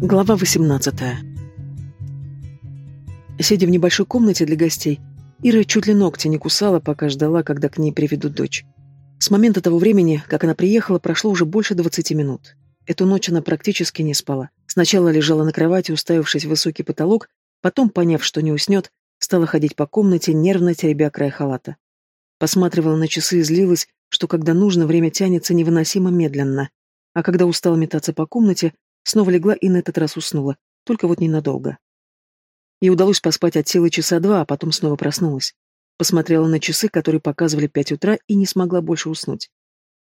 Глава 18 Сидя в небольшой комнате для гостей, Ира чуть ли ногти не кусала, пока ждала, когда к ней приведут дочь. С момента того времени, как она приехала, прошло уже больше двадцати минут. Эту ночь она практически не спала. Сначала лежала на кровати, уставившись в высокий потолок, потом, поняв, что не уснет, стала ходить по комнате, нервно теребя край халата. Посматривала на часы и злилась, что когда нужно, время тянется невыносимо медленно. А когда устала метаться по комнате, снова легла и на этот раз уснула, только вот ненадолго. Ей удалось поспать от силы часа два, а потом снова проснулась. Посмотрела на часы, которые показывали пять утра, и не смогла больше уснуть.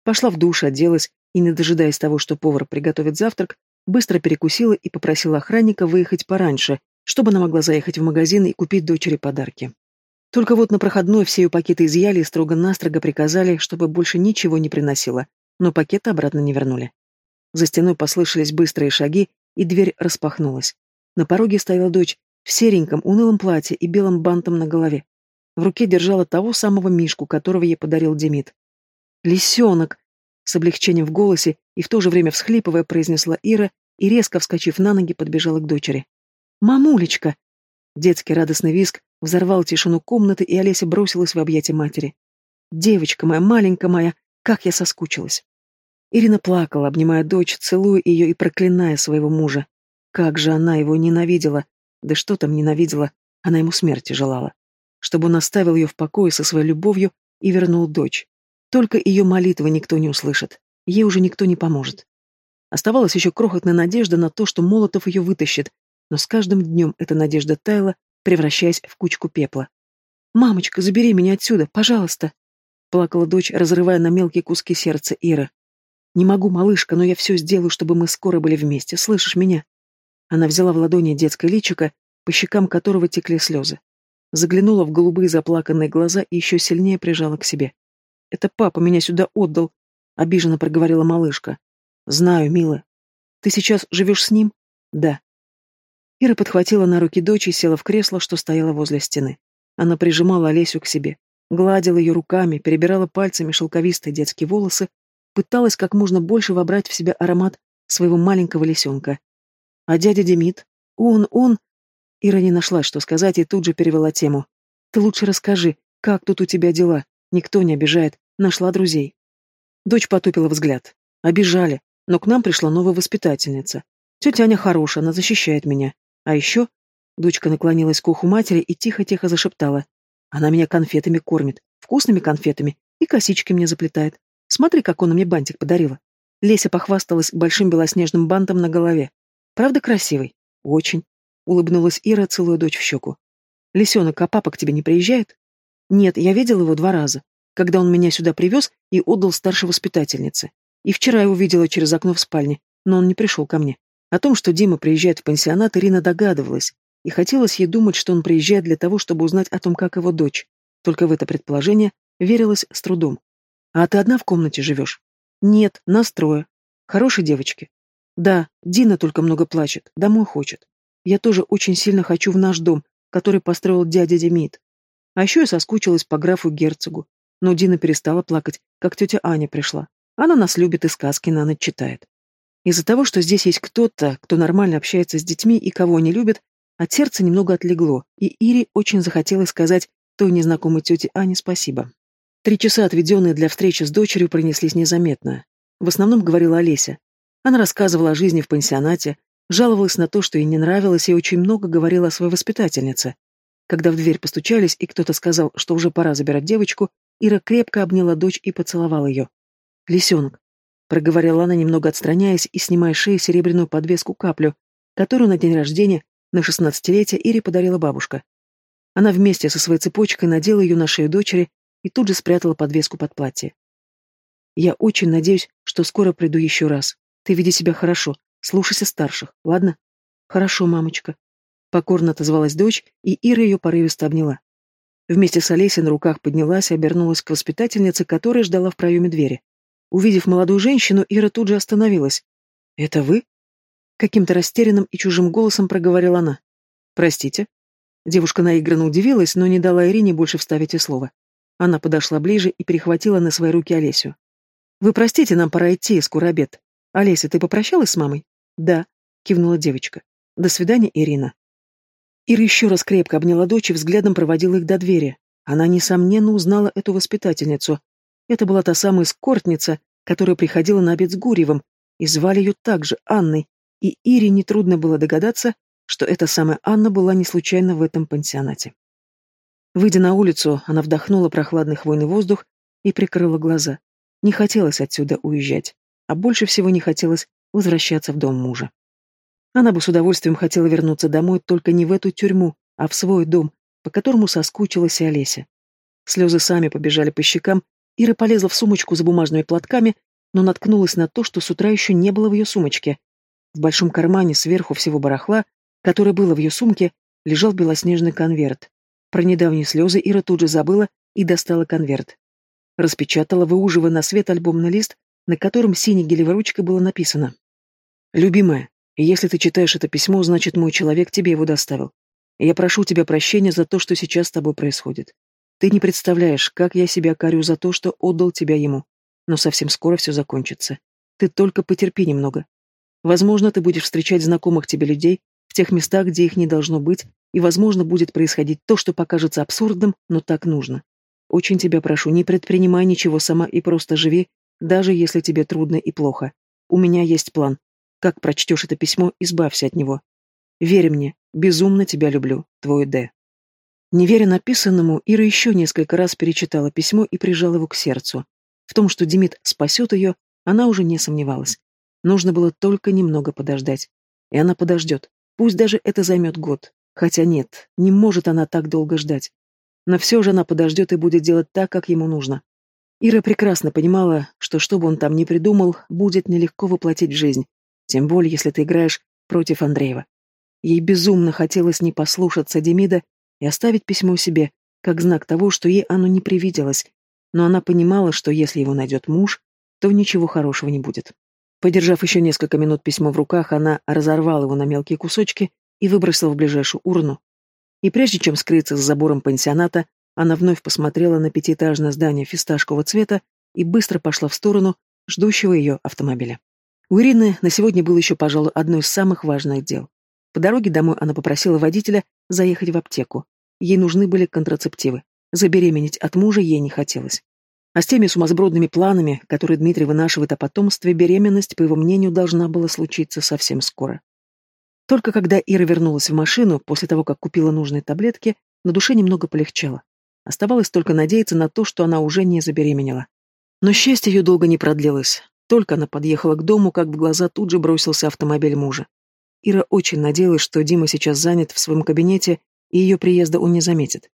Пошла в душ, оделась, и, не дожидаясь того, что повар приготовит завтрак, быстро перекусила и попросила охранника выехать пораньше, чтобы она могла заехать в магазин и купить дочери подарки. Только вот на проходной все ее пакеты изъяли и строго-настрого приказали, чтобы больше ничего не приносила, но пакеты обратно не вернули. За стеной послышались быстрые шаги, и дверь распахнулась. На пороге стояла дочь в сереньком, унылом платье и белом бантом на голове. В руке держала того самого Мишку, которого ей подарил Демид. «Лисенок!» С облегчением в голосе и в то же время всхлипывая, произнесла Ира и, резко вскочив на ноги, подбежала к дочери. «Мамулечка!» Детский радостный визг взорвал тишину комнаты, и Олеся бросилась в объятия матери. «Девочка моя, маленькая моя, как я соскучилась!» Ирина плакала, обнимая дочь, целуя ее и проклиная своего мужа. Как же она его ненавидела! Да что там ненавидела, она ему смерти желала. Чтобы он оставил ее в покое со своей любовью и вернул дочь. Только ее молитвы никто не услышит. Ей уже никто не поможет. Оставалась еще крохотная надежда на то, что Молотов ее вытащит, но с каждым днем эта надежда таяла, превращаясь в кучку пепла. «Мамочка, забери меня отсюда, пожалуйста!» Плакала дочь, разрывая на мелкие куски сердца Ира. «Не могу, малышка, но я все сделаю, чтобы мы скоро были вместе. Слышишь меня?» Она взяла в ладони детское личико, по щекам которого текли слезы. Заглянула в голубые заплаканные глаза и еще сильнее прижала к себе. «Это папа меня сюда отдал», — обиженно проговорила малышка. «Знаю, милая. Ты сейчас живешь с ним?» «Да». Ира подхватила на руки дочь и села в кресло, что стояло возле стены. Она прижимала Олесю к себе, гладила ее руками, перебирала пальцами шелковистые детские волосы, пыталась как можно больше вобрать в себя аромат своего маленького лисенка. А дядя Демид? Он, он... Ира не нашла, что сказать, и тут же перевела тему. Ты лучше расскажи, как тут у тебя дела? Никто не обижает. Нашла друзей. Дочь потупила взгляд. Обижали, но к нам пришла новая воспитательница. Тетя Аня хорошая, она защищает меня. А еще... Дочка наклонилась к уху матери и тихо-тихо зашептала. Она меня конфетами кормит, вкусными конфетами, и косички мне заплетает. Смотри, как она мне бантик подарила. Леся похвасталась большим белоснежным бантом на голове. Правда красивый? Очень. Улыбнулась Ира, целуя дочь в щеку. Лисенок, а папа к тебе не приезжает? Нет, я видел его два раза. Когда он меня сюда привез и отдал старшей воспитательнице. И вчера его видела через окно в спальне, но он не пришел ко мне. О том, что Дима приезжает в пансионат, Ирина догадывалась, и хотелось ей думать, что он приезжает для того, чтобы узнать о том, как его дочь. Только в это предположение верилось с трудом. А ты одна в комнате живешь? Нет, нас трое. Хорошие девочки. Да, Дина только много плачет, домой хочет. Я тоже очень сильно хочу в наш дом, который построил дядя Демид. А еще я соскучилась по графу Герцогу. Но Дина перестала плакать, как тетя Аня пришла. Она нас любит и сказки на ночь читает. Из-за того, что здесь есть кто-то, кто нормально общается с детьми и кого не любит, от сердца немного отлегло, и Ире очень захотелось сказать той незнакомой тете Ане спасибо. Три часа, отведенные для встречи с дочерью, пронеслись незаметно. В основном говорила Олеся. Она рассказывала о жизни в пансионате, жаловалась на то, что ей не нравилось, и очень много говорила о своей воспитательнице. Когда в дверь постучались, и кто-то сказал, что уже пора забирать девочку, Ира крепко обняла дочь и поцеловала ее. «Лисенок», — проговорила она, немного отстраняясь и снимая с шеи серебряную подвеску-каплю, которую на день рождения, на шестнадцатилетие, Ире подарила бабушка. Она вместе со своей цепочкой надела ее на шею дочери и тут же спрятала подвеску под платье. «Я очень надеюсь, что скоро приду еще раз. Ты веди себя хорошо, слушайся старших, ладно?» «Хорошо, мамочка», — покорно отозвалась дочь, и Ира ее порывисто обняла. Вместе с Олесей на руках поднялась и обернулась к воспитательнице, которая ждала в проеме двери. Увидев молодую женщину, Ира тут же остановилась. «Это вы?» Каким-то растерянным и чужим голосом проговорила она. «Простите». Девушка наигранно удивилась, но не дала Ирине больше вставить и слова. Она подошла ближе и перехватила на свои руки Олесю. «Вы простите, нам пора идти, скоро обед. Олеся, ты попрощалась с мамой?» «Да». кивнула девочка. До свидания, Ирина. Ира еще раз крепко обняла дочь и взглядом проводила их до двери. Она, несомненно, узнала эту воспитательницу. Это была та самая скортница, которая приходила на обед с Гурьевым, и звали ее также Анной, и Ире нетрудно было догадаться, что эта самая Анна была не случайно в этом пансионате. Выйдя на улицу, она вдохнула прохладный хвойный воздух и прикрыла глаза. Не хотелось отсюда уезжать, а больше всего не хотелось возвращаться в дом мужа. Она бы с удовольствием хотела вернуться домой, только не в эту тюрьму, а в свой дом, по которому соскучилась и Олеся. Слезы сами побежали по щекам, Ира полезла в сумочку за бумажными платками, но наткнулась на то, что с утра еще не было в ее сумочке. В большом кармане сверху всего барахла, которое было в ее сумке, лежал белоснежный конверт. Про недавние слезы Ира тут же забыла и достала конверт. Распечатала, выуживая на свет альбомный лист, на котором синей гелевой ручкой было написано. «Любимая, если ты читаешь это письмо, значит, мой человек тебе его доставил. я прошу тебя прощения за то, что сейчас с тобой происходит. Ты не представляешь, как я себя корю за то, что отдал тебя ему. Но совсем скоро все закончится. Ты только потерпи немного. Возможно, ты будешь встречать знакомых тебе людей тех местах, где их не должно быть, и, возможно, будет происходить то, что покажется абсурдным, но так нужно. Очень тебя прошу, не предпринимай ничего сама и просто живи, даже если тебе трудно и плохо. У меня есть план, как прочтешь это письмо, избавься от него. Верь мне, безумно тебя люблю, твой Д. Не веря написанному, Ира еще несколько раз перечитала письмо и прижала его к сердцу. В том, что Демид спасет ее, она уже не сомневалась. Нужно было только немного подождать. И она подождет. Пусть даже это займет год. Хотя нет, не может она так долго ждать. Но все же она подождет и будет делать так, как ему нужно. Ира прекрасно понимала, что что бы он там ни придумал, будет нелегко воплотить в жизнь. Тем более, если ты играешь против Андреева. Ей безумно хотелось не послушаться Демида и оставить письмо себе, как знак того, что ей оно не привиделось, но она понимала, что если его найдет муж, то ничего хорошего не будет. Подержав еще несколько минут письмо в руках, она разорвала его на мелкие кусочки и выбросила в ближайшую урну. И прежде чем скрыться за забором пансионата, она вновь посмотрела на пятиэтажное здание фисташкового цвета и быстро пошла в сторону ждущего ее автомобиля. У Ирины на сегодня было еще, пожалуй, одно из самых важных дел. По дороге домой она попросила водителя заехать в аптеку. Ей нужны были контрацептивы. Забеременеть от мужа ей не хотелось. А с теми сумасбродными планами, которые Дмитрий вынашивает о потомстве, беременность, по его мнению, должна была случиться совсем скоро. Только когда Ира вернулась в машину, после того, как купила нужные таблетки, на душе немного полегчало. Оставалось только надеяться на то, что она уже не забеременела. Но счастье ее долго не продлилось. Только она подъехала к дому, как в глаза тут же бросился автомобиль мужа. Ира очень надеялась, что Дима сейчас занят в своем кабинете, и ее приезда он не заметит.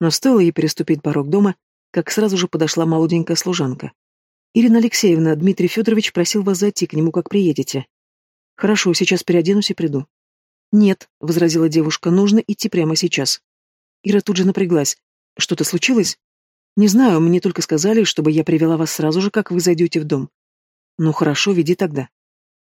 Но стоило ей переступить порог дома, как сразу же подошла молоденькая служанка. «Ирина Алексеевна, Дмитрий Федорович просил вас зайти к нему, как приедете». «Хорошо, сейчас переоденусь и приду». «Нет», — возразила девушка, — «нужно идти прямо сейчас». Ира тут же напряглась. «Что-то случилось?» «Не знаю, мне только сказали, чтобы я привела вас сразу же, как вы зайдете в дом». Ну хорошо, веди тогда.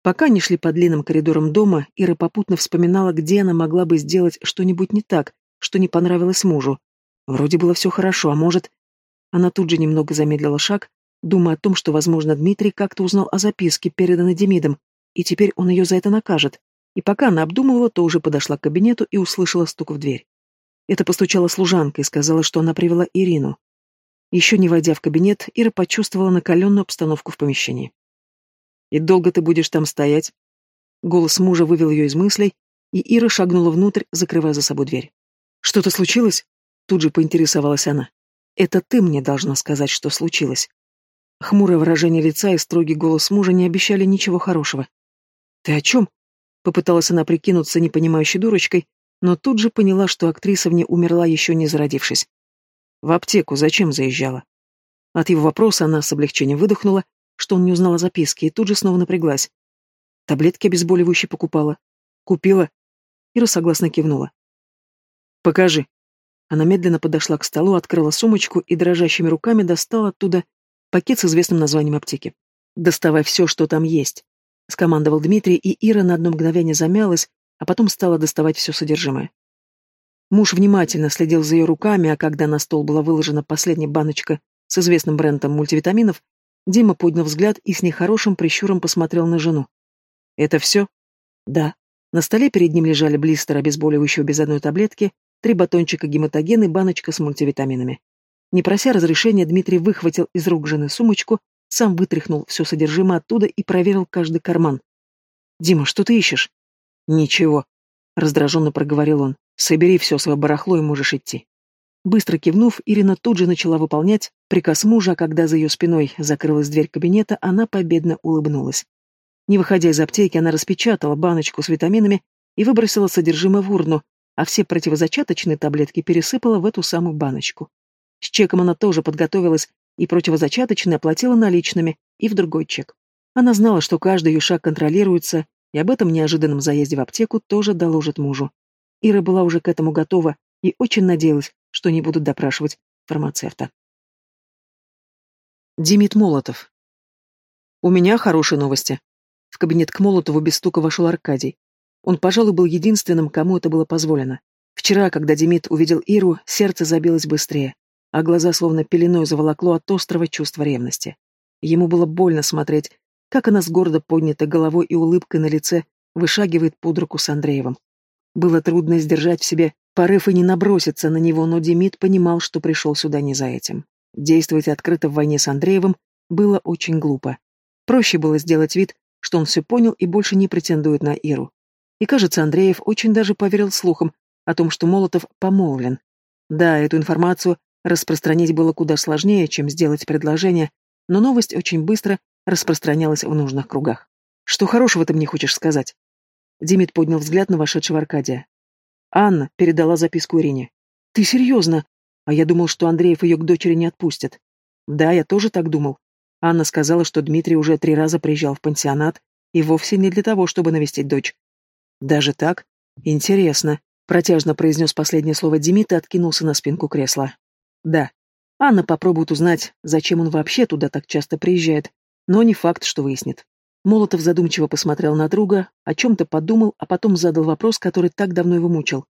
Пока они шли по длинным коридорам дома, Ира попутно вспоминала, где она могла бы сделать что-нибудь не так, что не понравилось мужу. Вроде было все хорошо, а может... Она тут же немного замедлила шаг, думая о том, что, возможно, Дмитрий как-то узнал о записке, переданной Демидом, и теперь он ее за это накажет. И пока она обдумывала, то уже подошла к кабинету и услышала стук в дверь. Это постучала служанка и сказала, что она привела Ирину. Еще не войдя в кабинет, Ира почувствовала накаленную обстановку в помещении. И долго ты будешь там стоять?» Голос мужа вывел ее из мыслей, и Ира шагнула внутрь, закрывая за собой дверь. «Что-то случилось?» Тут же поинтересовалась она. «Это ты мне должна сказать, что случилось». Хмурое выражение лица и строгий голос мужа не обещали ничего хорошего. «Ты о чем?» Попыталась она прикинуться непонимающей дурочкой, но тут же поняла, что актриса в ней умерла, еще не зародившись. «В аптеку зачем заезжала?» От его вопроса она с облегчением выдохнула что он не узнал о записке, и тут же снова напряглась. Таблетки обезболивающие покупала. Купила. Ира согласно кивнула. Покажи. Она медленно подошла к столу, открыла сумочку и дрожащими руками достала оттуда пакет с известным названием аптеки. «Доставай все, что там есть», — скомандовал Дмитрий, и Ира на одно мгновение замялась, а потом стала доставать все содержимое. Муж внимательно следил за ее руками, а когда на стол была выложена последняя баночка с известным брендом мультивитаминов, Дима поднял взгляд и с нехорошим прищуром посмотрел на жену. «Это все?» «Да», На столе перед ним лежали блистер обезболивающего без одной таблетки, три батончика гематоген и баночка с мультивитаминами. Не прося разрешения, Дмитрий выхватил из рук жены сумочку, сам вытряхнул все содержимое оттуда и проверил каждый карман. «Дима, что ты ищешь?» «Ничего», — раздраженно проговорил он. «Собери все свое барахло и можешь идти». Быстро кивнув, Ирина тут же начала выполнять приказ мужа, а когда за ее спиной закрылась дверь кабинета, она победно улыбнулась. Не выходя из аптеки, она распечатала баночку с витаминами и выбросила содержимое в урну, а все противозачаточные таблетки пересыпала в эту самую баночку. С чеком она тоже подготовилась и противозачаточные оплатила наличными и в другой чек. Она знала, что каждый ее шаг контролируется, и об этом неожиданном заезде в аптеку тоже доложит мужу. Ира была уже к этому готова и очень надеялась, что не будут допрашивать фармацевта. Демид Молотов. «У меня хорошие новости». В кабинет к Молотову без стука вошел Аркадий. Он, пожалуй, был единственным, кому это было позволено. Вчера, когда Демид увидел Иру, сердце забилось быстрее, а глаза словно пеленой заволокло от острого чувства ревности. Ему было больно смотреть, как она с гордо поднятой головой и улыбкой на лице вышагивает под руку с Андреевым. Было трудно сдержать в себе порыв и не наброситься на него, но Демид понимал, что пришел сюда не за этим. Действовать открыто в войне с Андреевым было очень глупо. Проще было сделать вид, что он все понял и больше не претендует на Иру. И, кажется, Андреев очень даже поверил слухам о том, что Молотов помолвлен. Да, эту информацию распространить было куда сложнее, чем сделать предложение, но новость очень быстро распространялась в нужных кругах. «Что хорошего ты мне хочешь сказать?» Демид поднял взгляд на вошедшего Аркадия. Анна передала записку Ирине. «Ты серьезно? А я думал, что Андреев ее к дочери не отпустит». «Да, я тоже так думал. Анна сказала, что Дмитрий уже три раза приезжал в пансионат, и вовсе не для того, чтобы навестить дочь. «Даже так? Интересно», — протяжно произнес последнее слово Демид и откинулся на спинку кресла. «Да. Анна попробует узнать, зачем он вообще туда так часто приезжает, но не факт, что выяснит. Молотов задумчиво посмотрел на друга, о чем-то подумал, а потом задал вопрос, который так давно его мучил.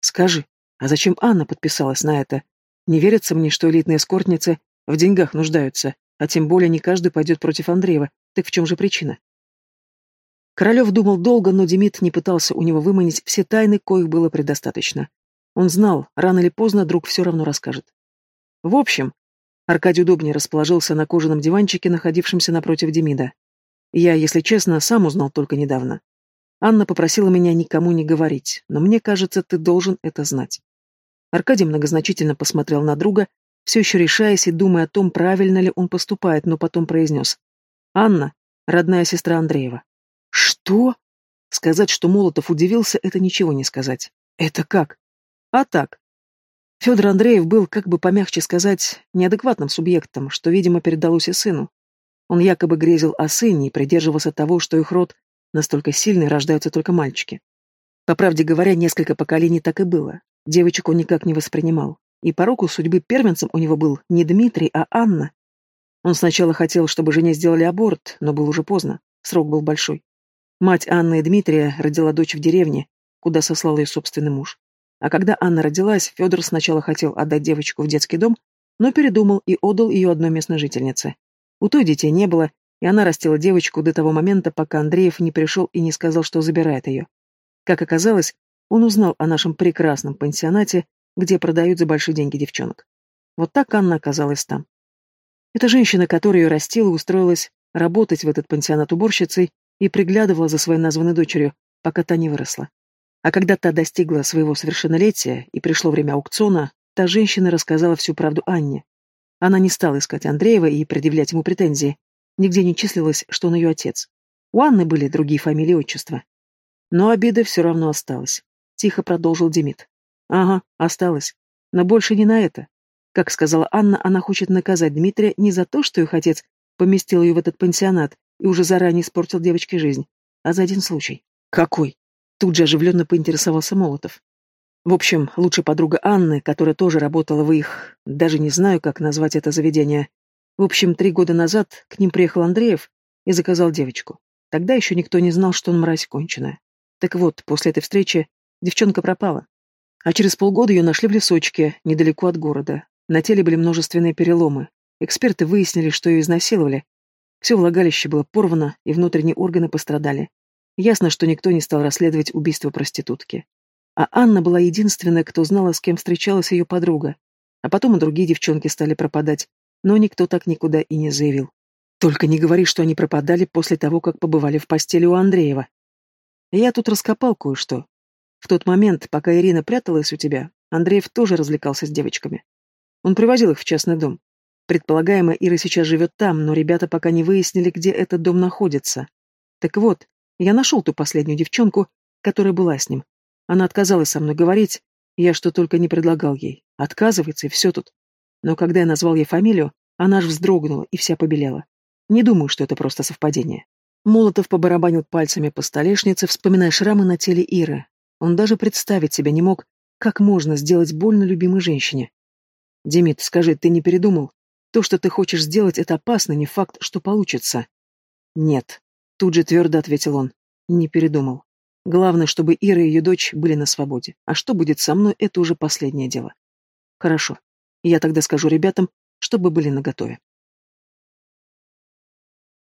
«Скажи, а зачем Анна подписалась на это? Не верится мне, что элитные эскортницы в деньгах нуждаются, а тем более не каждый пойдет против Андреева. Так в чем же причина?» Королев думал долго, но Демид не пытался у него выманить все тайны, коих было предостаточно. Он знал, рано или поздно друг все равно расскажет. В общем, Аркадий удобнее расположился на кожаном диванчике, находившемся напротив Демида. Я, если честно, сам узнал только недавно. Анна попросила меня никому не говорить, но мне кажется, ты должен это знать. Аркадий многозначительно посмотрел на друга, все еще решаясь и думая о том, правильно ли он поступает, но потом произнес. «Анна, родная сестра Андреева». «Что?» Сказать, что Молотов удивился, это ничего не сказать. «Это как?» «А так. Федор Андреев был, как бы помягче сказать, неадекватным субъектом, что, видимо, передалось и сыну. Он якобы грезил о сыне и придерживался того, что их род настолько сильный, рождаются только мальчики. По правде говоря, несколько поколений так и было. Девочек он никак не воспринимал. И по руку судьбы первенцем у него был не Дмитрий, а Анна. Он сначала хотел, чтобы жене сделали аборт, но было уже поздно, срок был большой. Мать Анны и Дмитрия родила дочь в деревне, куда сослал ее собственный муж. А когда Анна родилась, Федор сначала хотел отдать девочку в детский дом, но передумал и отдал ее одной местной жительнице. У той детей не было, и она растила девочку до того момента, пока Андреев не пришел и не сказал, что забирает ее. Как оказалось, он узнал о нашем прекрасном пансионате, где продают за большие деньги девчонок. Вот так Анна оказалась там. Эта женщина, которая ее растила, устроилась работать в этот пансионат уборщицей и приглядывала за своей названной дочерью, пока та не выросла. А когда та достигла своего совершеннолетия и пришло время аукциона, та женщина рассказала всю правду Анне. Она не стала искать Андреева и предъявлять ему претензии. Нигде не числилось, что он ее отец. У Анны были другие фамилии и отчества. Но обида все равно осталась. Тихо продолжил Демид. Ага, осталась. Но больше не на это. Как сказала Анна, она хочет наказать Дмитрия не за то, что их отец поместил ее в этот пансионат и уже заранее испортил девочке жизнь, а за один случай. Какой? Тут же оживленно поинтересовался Молотов. В общем, лучшая подруга Анны, которая тоже работала в их... Даже не знаю, как назвать это заведение. В общем, три года назад к ним приехал Андреев и заказал девочку. Тогда еще никто не знал, что он мразь конченая. Так вот, после этой встречи девчонка пропала. А через полгода ее нашли в лесочке, недалеко от города. На теле были множественные переломы. Эксперты выяснили, что ее изнасиловали. Все влагалище было порвано, и внутренние органы пострадали. Ясно, что никто не стал расследовать убийство проститутки. А Анна была единственная, кто знала, с кем встречалась ее подруга. А потом и другие девчонки стали пропадать, но никто так никуда и не заявил. Только не говори, что они пропадали после того, как побывали в постели у Андреева. Я тут раскопал кое-что. В тот момент, пока Ирина пряталась у тебя, Андреев тоже развлекался с девочками. Он привозил их в частный дом. Предполагаемо, Ира сейчас живет там, но ребята пока не выяснили, где этот дом находится. Так вот, я нашел ту последнюю девчонку, которая была с ним. Она отказалась со мной говорить, я что только не предлагал ей. Отказывается, и все тут. Но когда я назвал ей фамилию, она аж вздрогнула и вся побелела. Не думаю, что это просто совпадение. Молотов побарабанил пальцами по столешнице, вспоминая шрамы на теле Иры. Он даже представить себе не мог, как можно сделать больно любимой женщине. «Демид, скажи, ты не передумал? То, что ты хочешь сделать, это опасно, не факт, что получится». «Нет», — тут же твердо ответил он. «Не передумал. Главное, чтобы Ира и ее дочь были на свободе. А что будет со мной, это уже последнее дело». «Хорошо. Я тогда скажу ребятам, чтобы были наготове».